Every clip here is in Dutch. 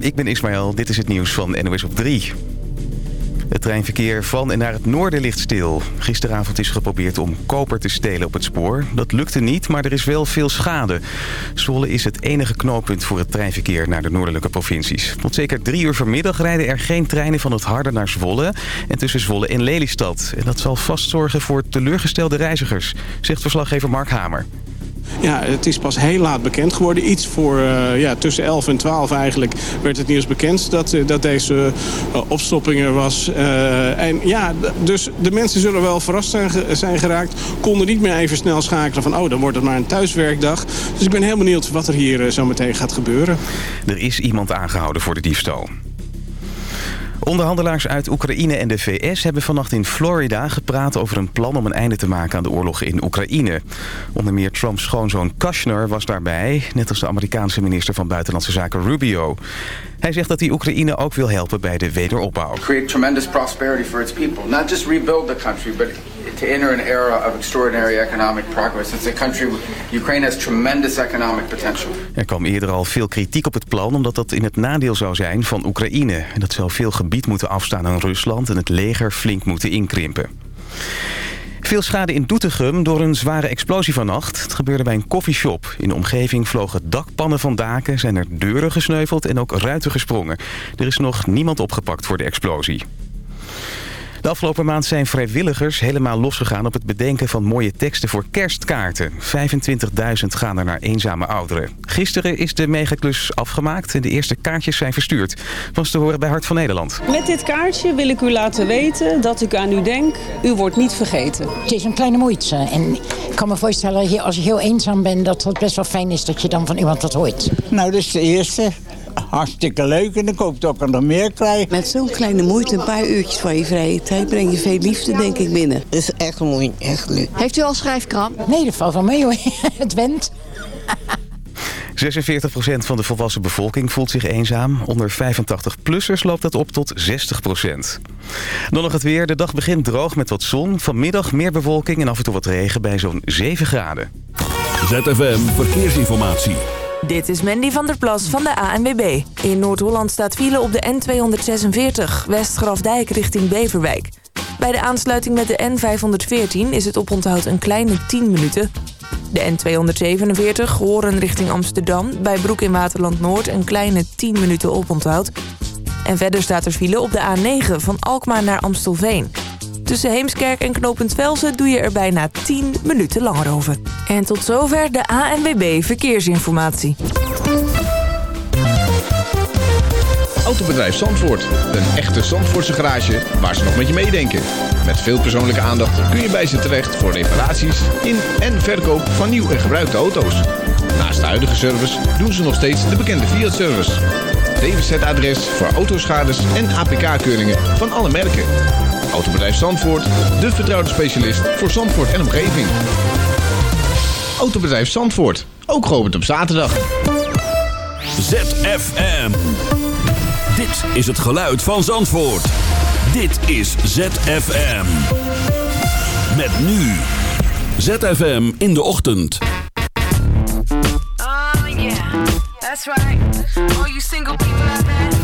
ik ben Ismaël. Dit is het nieuws van NOS op 3. Het treinverkeer van en naar het noorden ligt stil. Gisteravond is geprobeerd om koper te stelen op het spoor. Dat lukte niet, maar er is wel veel schade. Zwolle is het enige knooppunt voor het treinverkeer naar de noordelijke provincies. Tot zeker drie uur vanmiddag rijden er geen treinen van het harde naar Zwolle... en tussen Zwolle en Lelystad. En dat zal vast zorgen voor teleurgestelde reizigers, zegt verslaggever Mark Hamer. Ja, het is pas heel laat bekend geworden. Iets voor uh, ja, tussen 11 en 12 eigenlijk werd het nieuws bekend dat, uh, dat deze uh, opstopping er was. en ja, dus de mensen zullen wel verrast zijn, zijn, geraakt. Konden niet meer even snel schakelen van oh, dan wordt het maar een thuiswerkdag. Dus ik ben heel benieuwd wat er hier zo meteen gaat gebeuren. Er is iemand aangehouden voor de diefstal. Onderhandelaars uit Oekraïne en de VS hebben vannacht in Florida gepraat over een plan om een einde te maken aan de oorlog in Oekraïne. Onder meer Trumps schoonzoon Kushner was daarbij, net als de Amerikaanse minister van Buitenlandse Zaken Rubio. Hij zegt dat hij Oekraïne ook wil helpen bij de wederopbouw. Create tremendous prosperity for its people. Not just rebuild the country, but to enter an era of extraordinary economic progress. It's a country Ukraine has tremendous economic potential. Er kwam eerder al veel kritiek op het plan omdat dat in het nadeel zou zijn van Oekraïne. En dat zou veel gebied moeten afstaan aan Rusland en het leger flink moeten inkrimpen. Veel schade in Doetinchem door een zware explosie vannacht. Het gebeurde bij een koffieshop. In de omgeving vlogen dakpannen van daken, zijn er deuren gesneuveld en ook ruiten gesprongen. Er is nog niemand opgepakt voor de explosie. De afgelopen maand zijn vrijwilligers helemaal losgegaan op het bedenken van mooie teksten voor kerstkaarten. 25.000 gaan er naar eenzame ouderen. Gisteren is de megaklus afgemaakt en de eerste kaartjes zijn verstuurd. Was te horen bij Hart van Nederland. Met dit kaartje wil ik u laten weten dat ik aan u denk. U wordt niet vergeten. Het is een kleine moeite. En ik kan me voorstellen, als je heel eenzaam bent, dat het best wel fijn is dat je dan van iemand wat hoort. Nou, dat is de eerste hartstikke leuk en ik hoop dat ik er nog meer krijg. Met zo'n kleine moeite, een paar uurtjes van je vrije tijd, breng je veel liefde denk ik binnen. Het is echt mooi, echt leuk. Heeft u al schrijfkram? Nee, dat valt wel mee hoor. Het went. 46% van de volwassen bevolking voelt zich eenzaam. Onder 85-plussers loopt dat op tot 60%. Dan nog het weer. De dag begint droog met wat zon. Vanmiddag meer bewolking en af en toe wat regen bij zo'n 7 graden. ZFM Verkeersinformatie. Dit is Mandy van der Plas van de ANWB. In Noord-Holland staat file op de N246, Westgrafdijk richting Beverwijk. Bij de aansluiting met de N514 is het oponthoud een kleine 10 minuten. De N247 Horen richting Amsterdam, bij Broek in Waterland Noord een kleine 10 minuten oponthoud. En verder staat er file op de A9 van Alkmaar naar Amstelveen. Tussen Heemskerk en Knopend Velsen doe je er bijna 10 minuten langer over. En tot zover de ANWB Verkeersinformatie. Autobedrijf Zandvoort. Een echte Zandvoortse garage waar ze nog met je meedenken. Met veel persoonlijke aandacht kun je bij ze terecht voor reparaties in en verkoop van nieuw en gebruikte auto's. Naast de huidige service doen ze nog steeds de bekende Fiat-service. DWZ-adres voor autoschades en APK-keuringen van alle merken. Autobedrijf Zandvoort, de vertrouwde specialist voor Zandvoort en omgeving. Autobedrijf Zandvoort, ook geopend op zaterdag. ZFM. Dit is het geluid van Zandvoort. Dit is ZFM. Met nu. ZFM in de ochtend. Oh yeah, that's right. All you single people out there,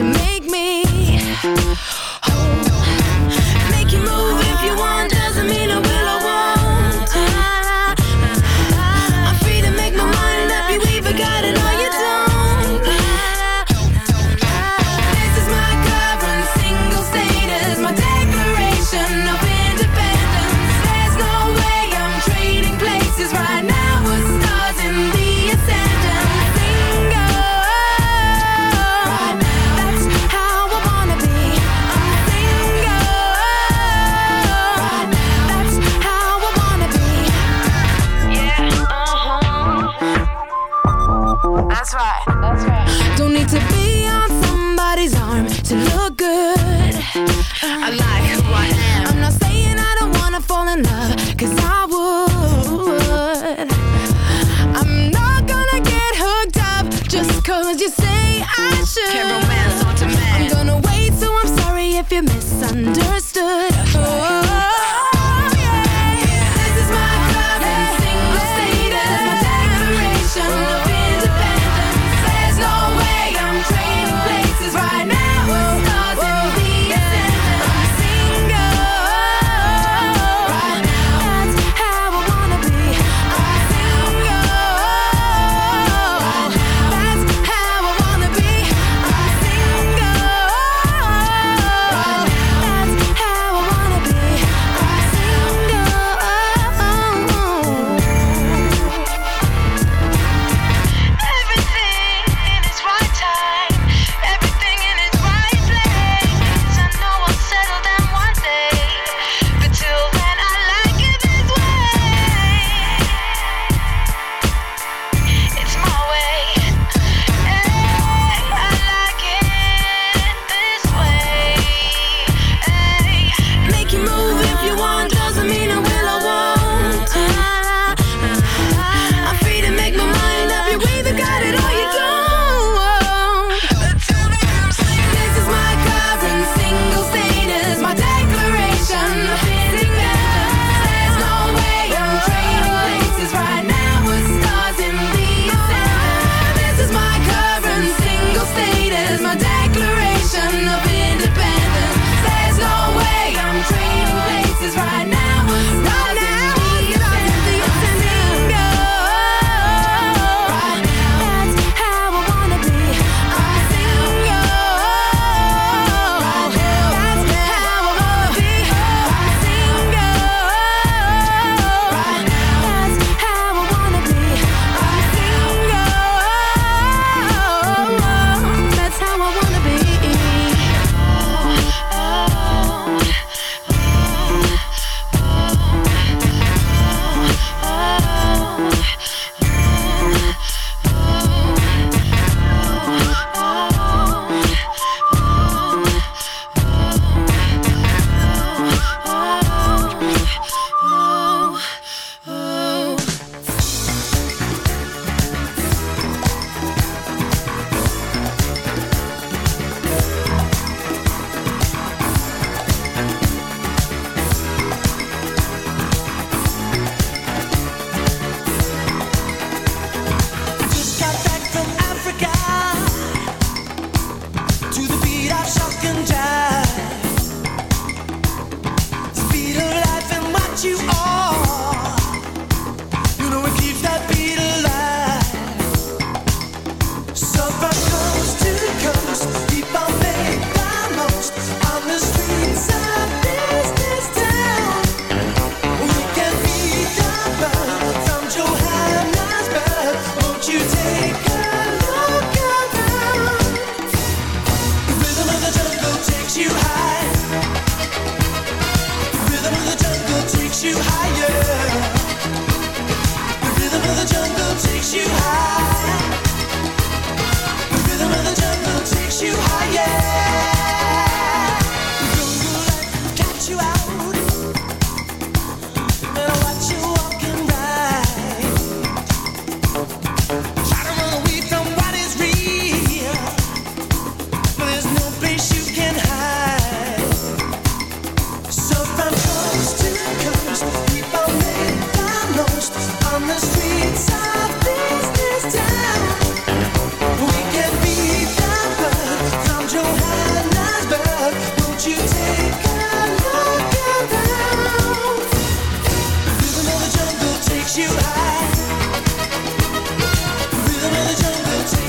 to me.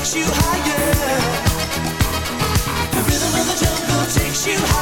takes you higher. The rhythm of the jungle takes you higher.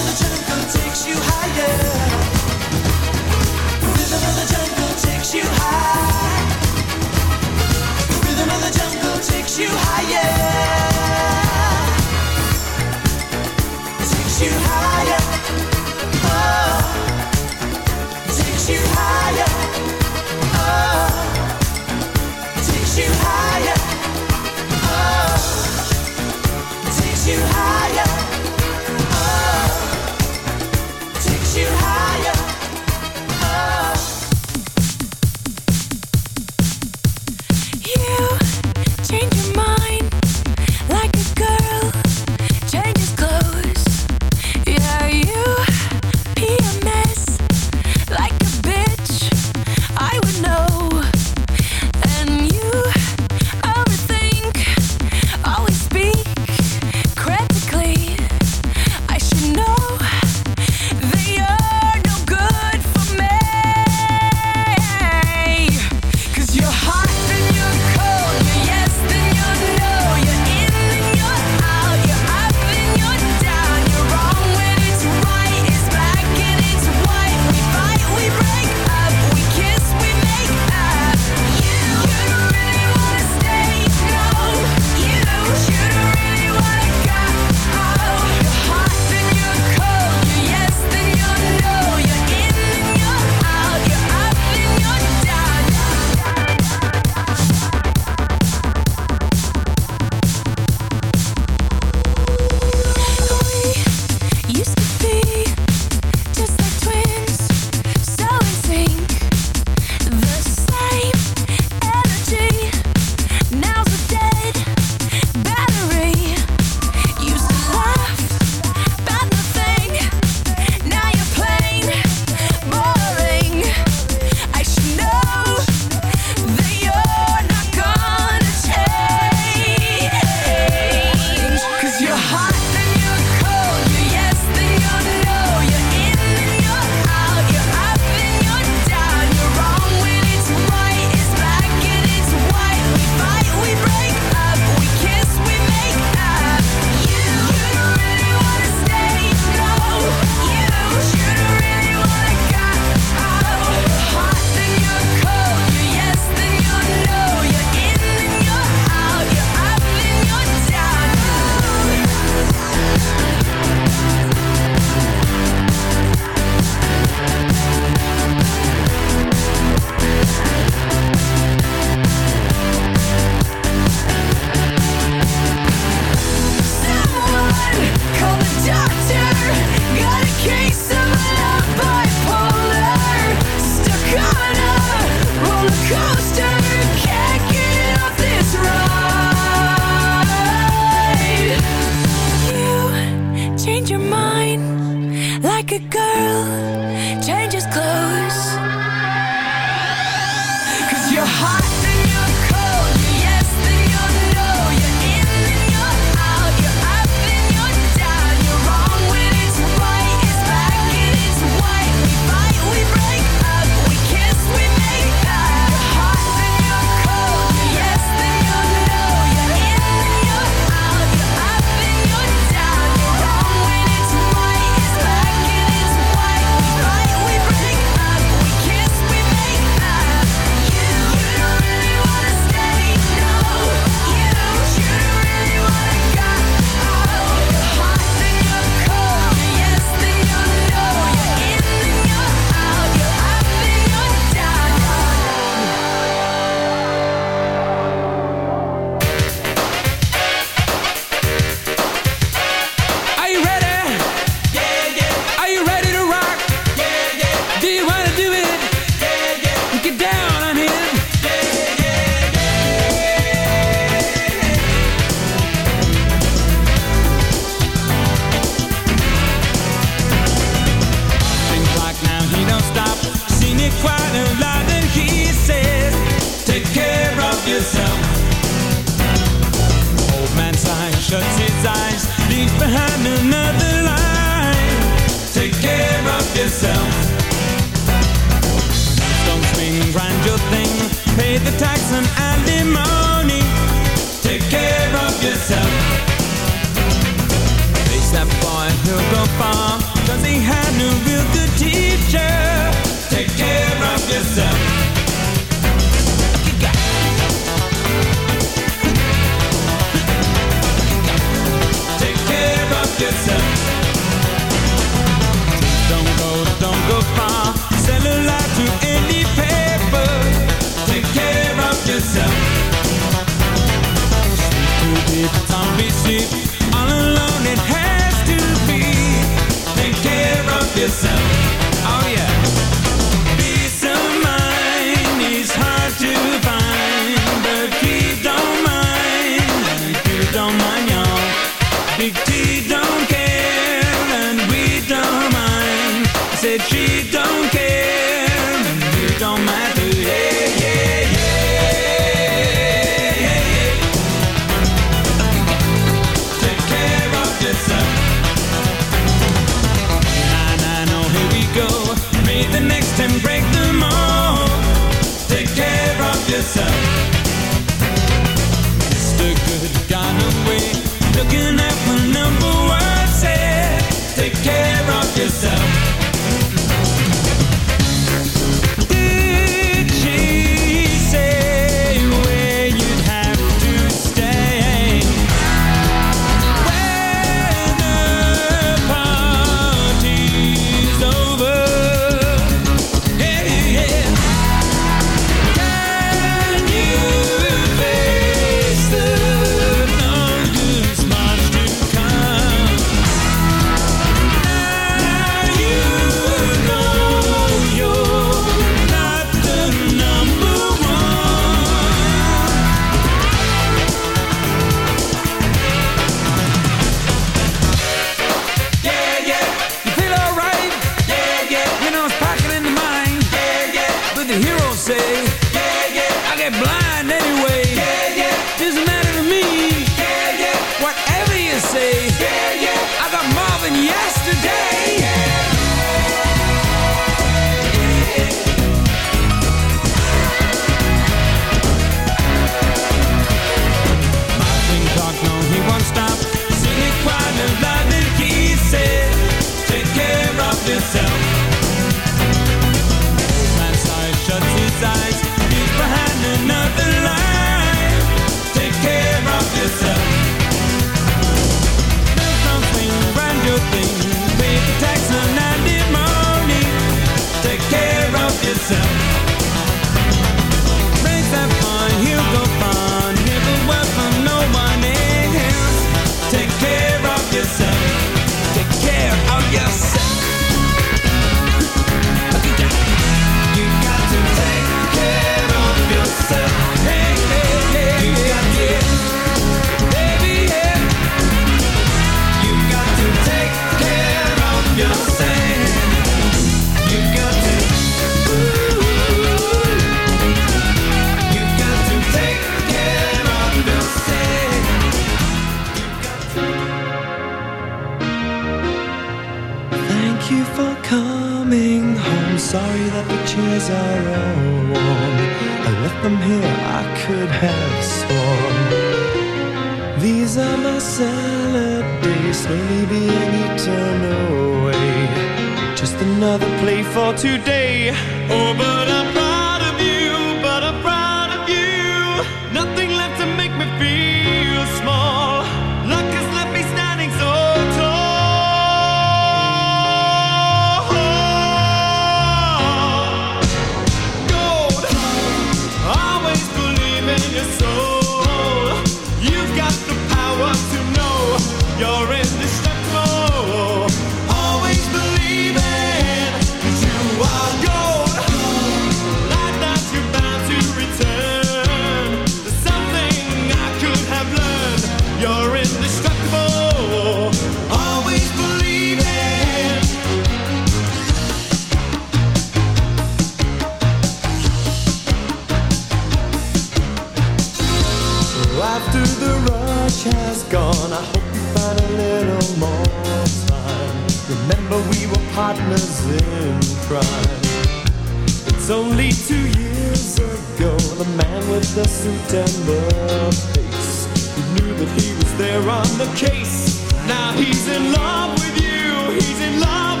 the man with the suit and the face. He knew that he was there on the case. Now he's in love with you. He's in love.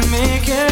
can make it.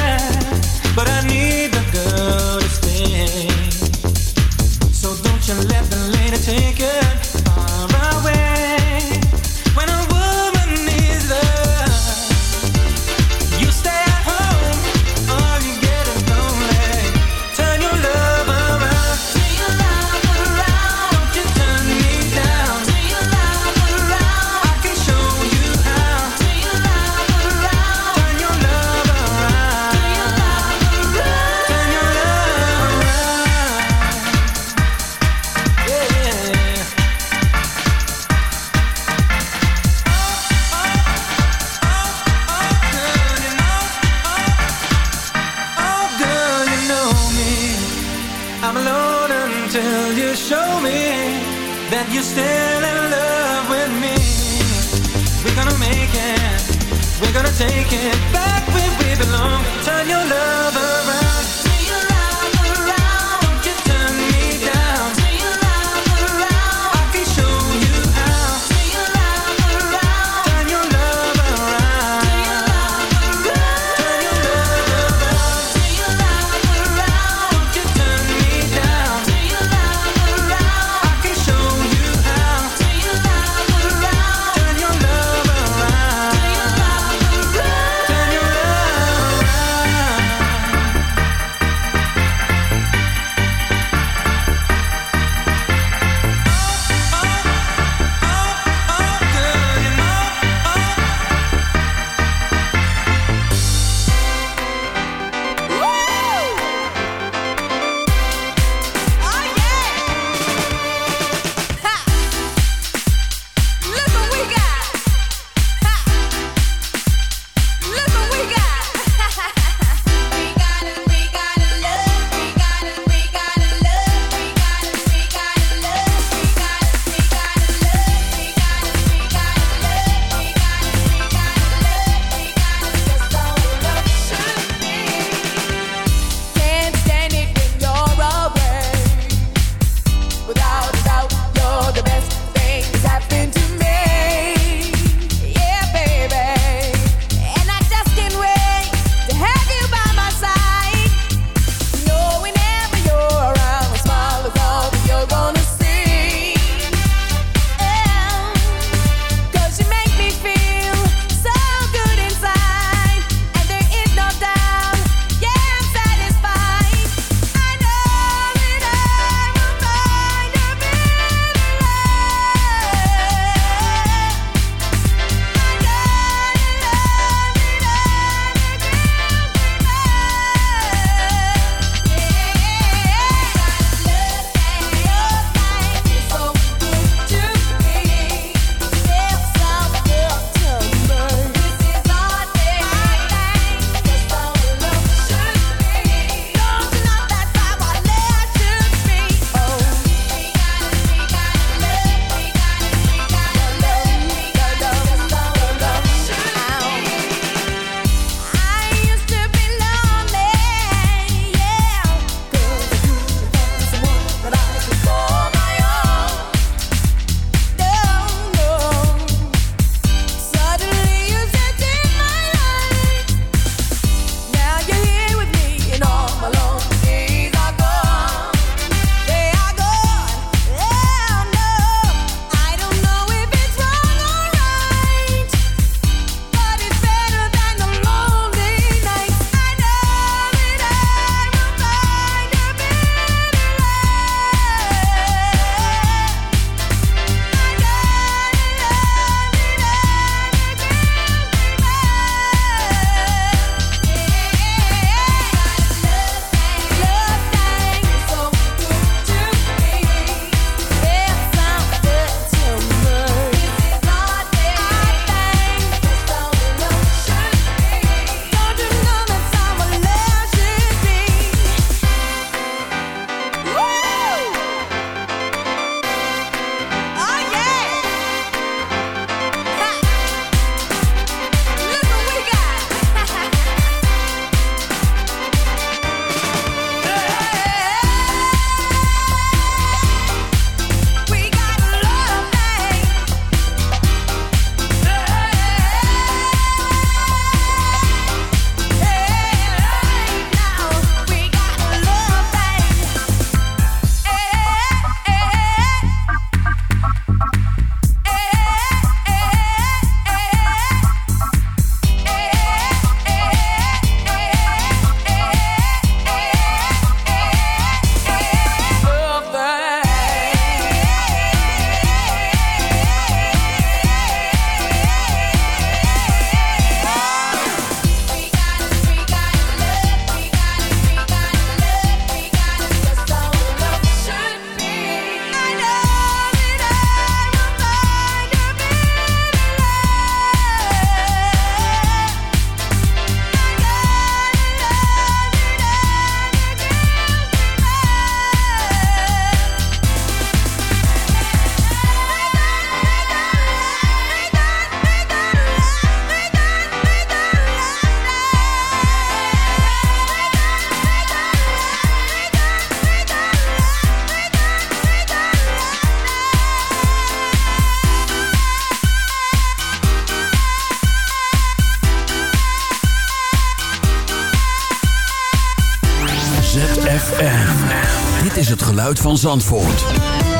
Van Zandvoort.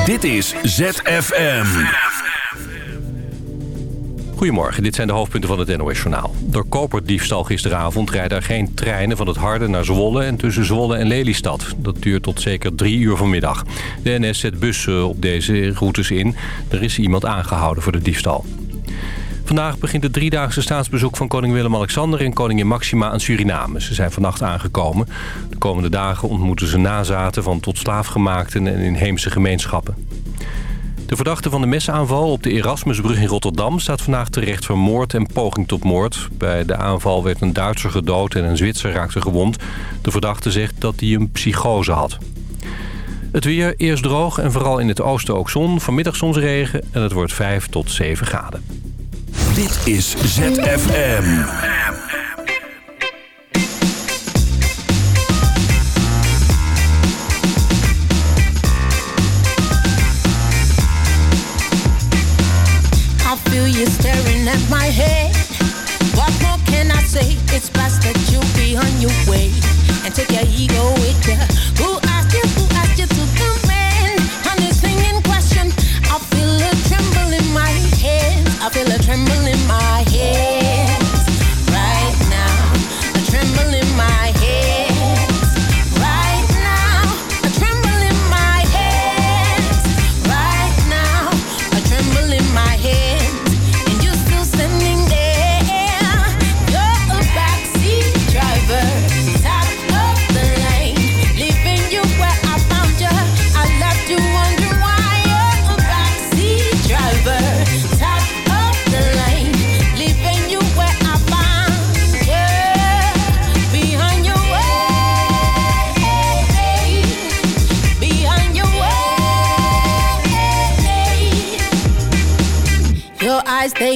Dit is ZFM. Goedemorgen, dit zijn de hoofdpunten van het NOS-journaal. Door koperdiefstal gisteravond rijden er geen treinen van het Harde naar Zwolle... en tussen Zwolle en Lelystad. Dat duurt tot zeker drie uur vanmiddag. De NS zet bussen op deze routes in. Er is iemand aangehouden voor de diefstal. Vandaag begint het driedaagse staatsbezoek van koning Willem-Alexander en koningin Maxima aan Suriname. Ze zijn vannacht aangekomen. De komende dagen ontmoeten ze nazaten van tot slaafgemaakten en inheemse gemeenschappen. De verdachte van de mesaanval op de Erasmusbrug in Rotterdam... staat vandaag terecht voor moord en poging tot moord. Bij de aanval werd een Duitser gedood en een Zwitser raakte gewond. De verdachte zegt dat hij een psychose had. Het weer eerst droog en vooral in het oosten ook zon. Vanmiddag soms regen en het wordt 5 tot 7 graden. Dit is ZFM. It's best that you be on your way and take your ego with you? Who trembling.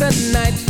the night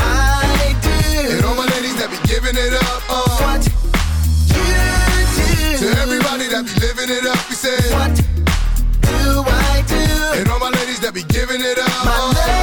I do. And all my ladies that be giving it up, uh. What you do. To everybody that be living it up, we say what do I do? And all my ladies that be giving it up, My uh.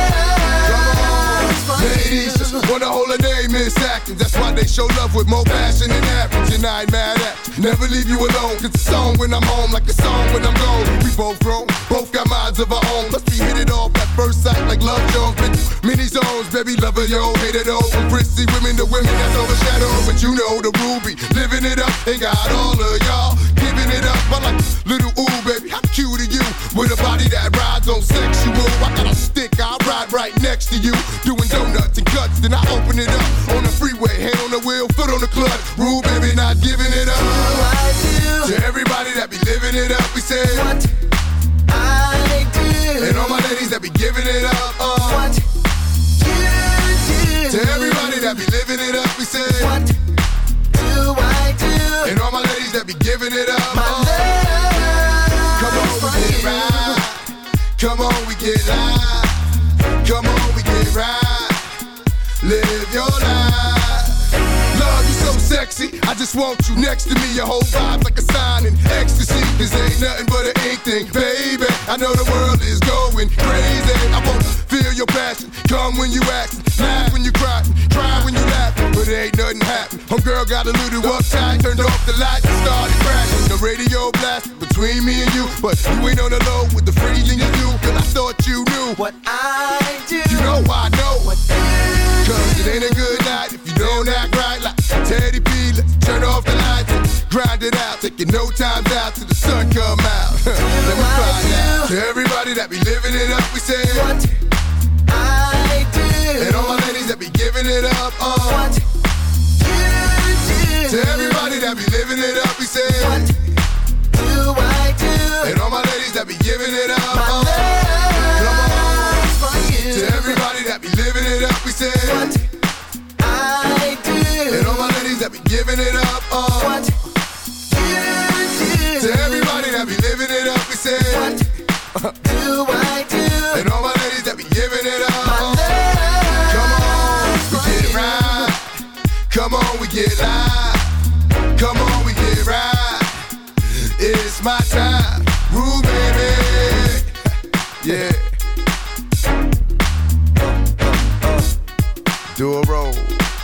Ladies, just wanna hold a name is acting. That's why they show love with more passion than average. And I ain't mad at. Never leave you alone. It's a song when I'm home, like a song when I'm gone. We both grown, both got minds of our own. Plus we hit it off first sight like love. Been through many zones, baby, lover, yo, hate it all. From prissy women to women that's overshadowed. But you know the ruby, living it up, ain't got all of y'all. Giving it up, I like little ooh, baby, how cute are you? With a body that rides on sexual. I got a stick, I ride right next to you. Doing donuts and cuts, then I open it up. On the freeway, hand on the wheel, foot on the clutch. Rule, baby, not giving it up. To everybody that be living it up, we say what that be giving it up. Uh. What you do? To everybody that be living it up, we say. What do I do? And all my ladies that be giving it up. My uh. Come on, we get right. Come on, we get live. Come on, we get right. Live your life. Love you so sexy. I just want you next to me. Your whole vibe's like a sign in ecstasy. This ain't nothing but an ink thing, baby. I know the world is going crazy. I wanna feel your passion. Come when you act, laugh when you cry, cry when you laugh. But ain't nothing happen. Homegirl got a little uptight, turned off the lights and started crashing. The radio blast between me and you, but you ain't on the low with the freezing you do. Cause I thought you knew what I do. You know I know what Cause it ain't a good night if you don't act right like Teddy P. Let's turn off the lights and grind it out. Taking no time out till the sun come out. Everybody that be living it up, we say what I do. And all my ladies that be giving it up, uh. What you do. To everybody that be living it up, we say what do I do? And all my ladies that be giving it up, uh. Come on. To everybody that be living it up, we say what I do. And all my ladies that be giving it up, uh. What My time, Rue baby. Yeah.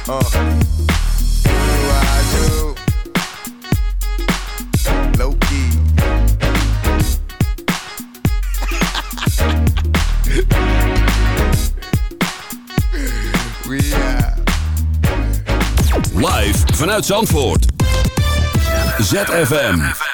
Uh. Live vanuit Zandvoort. ZFM.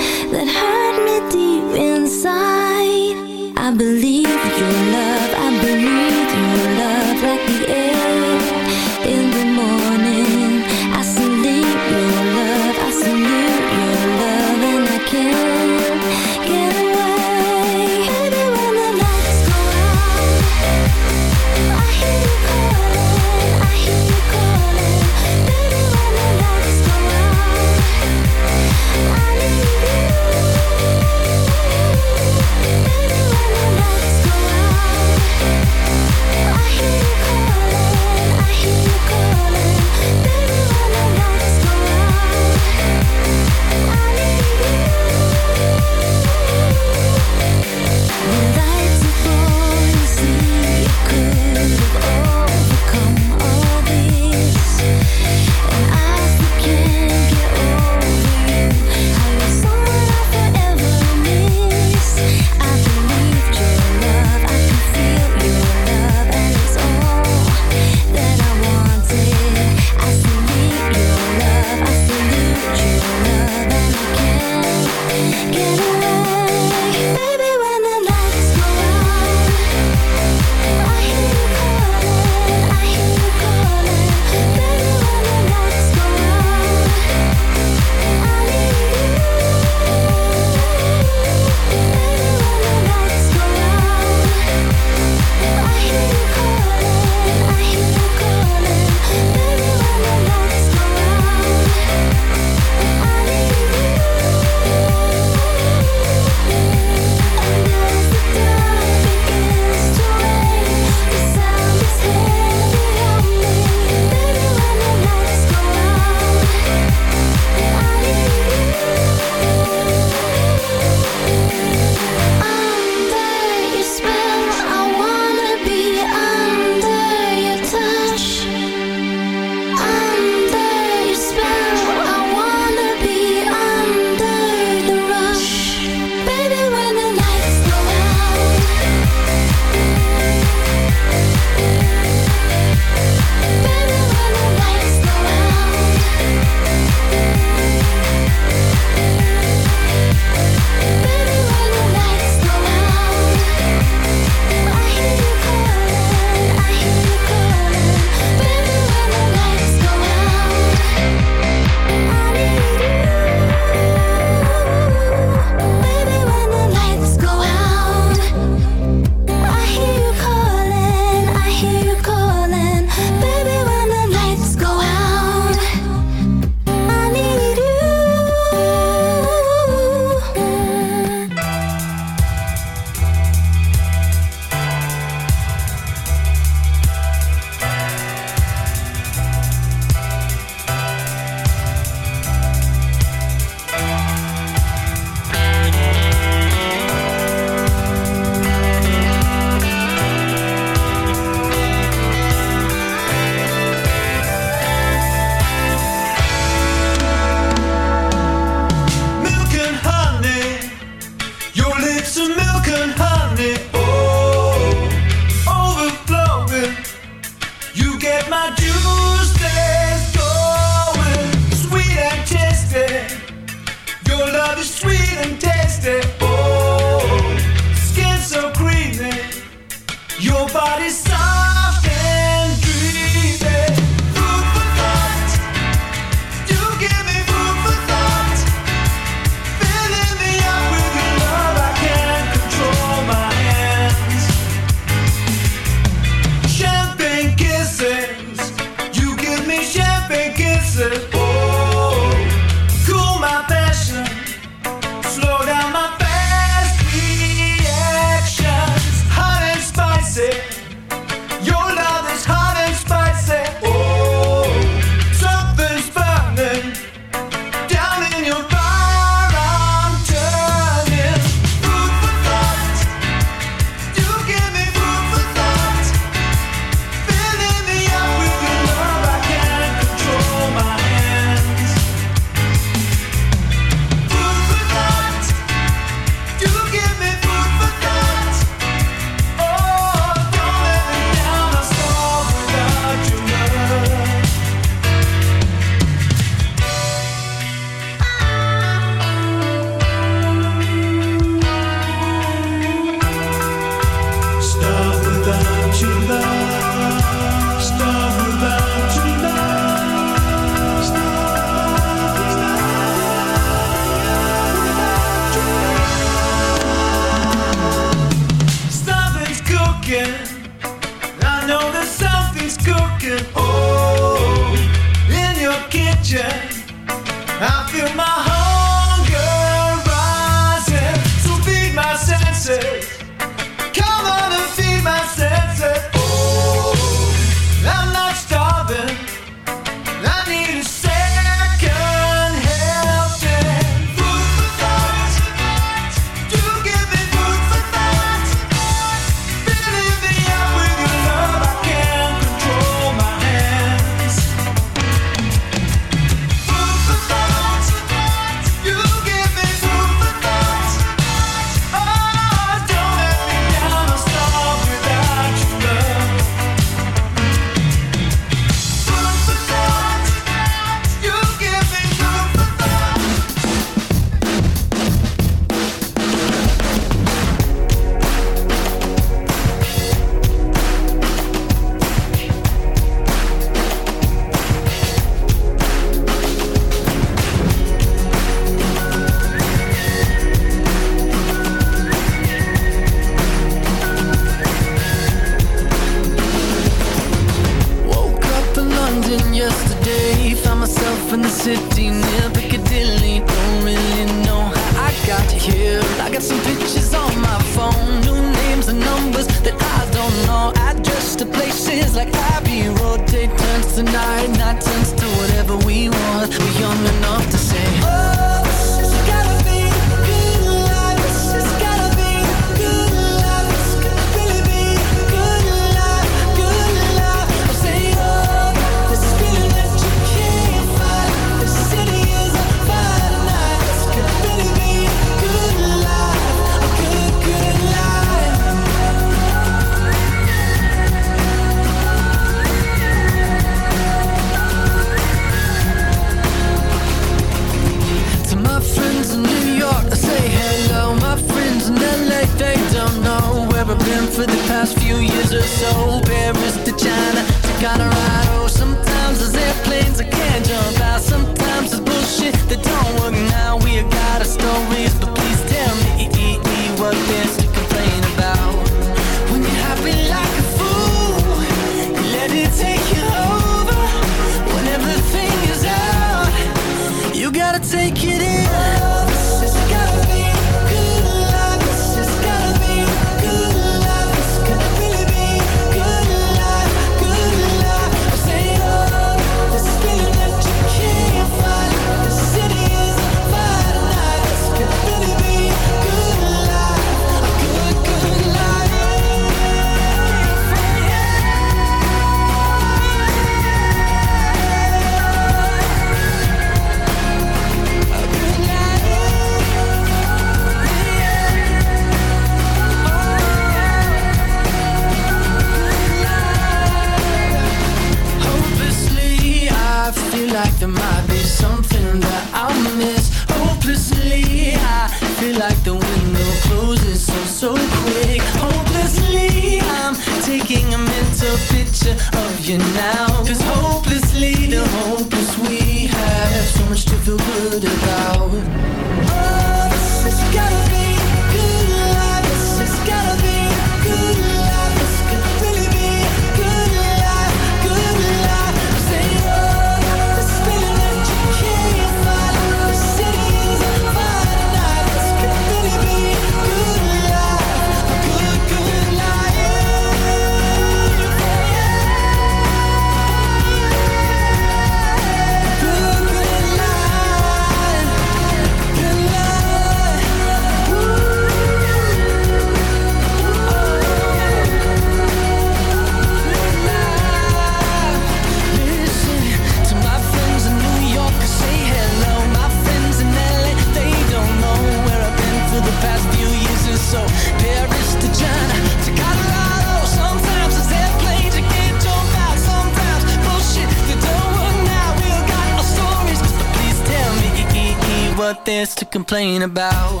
Complain about.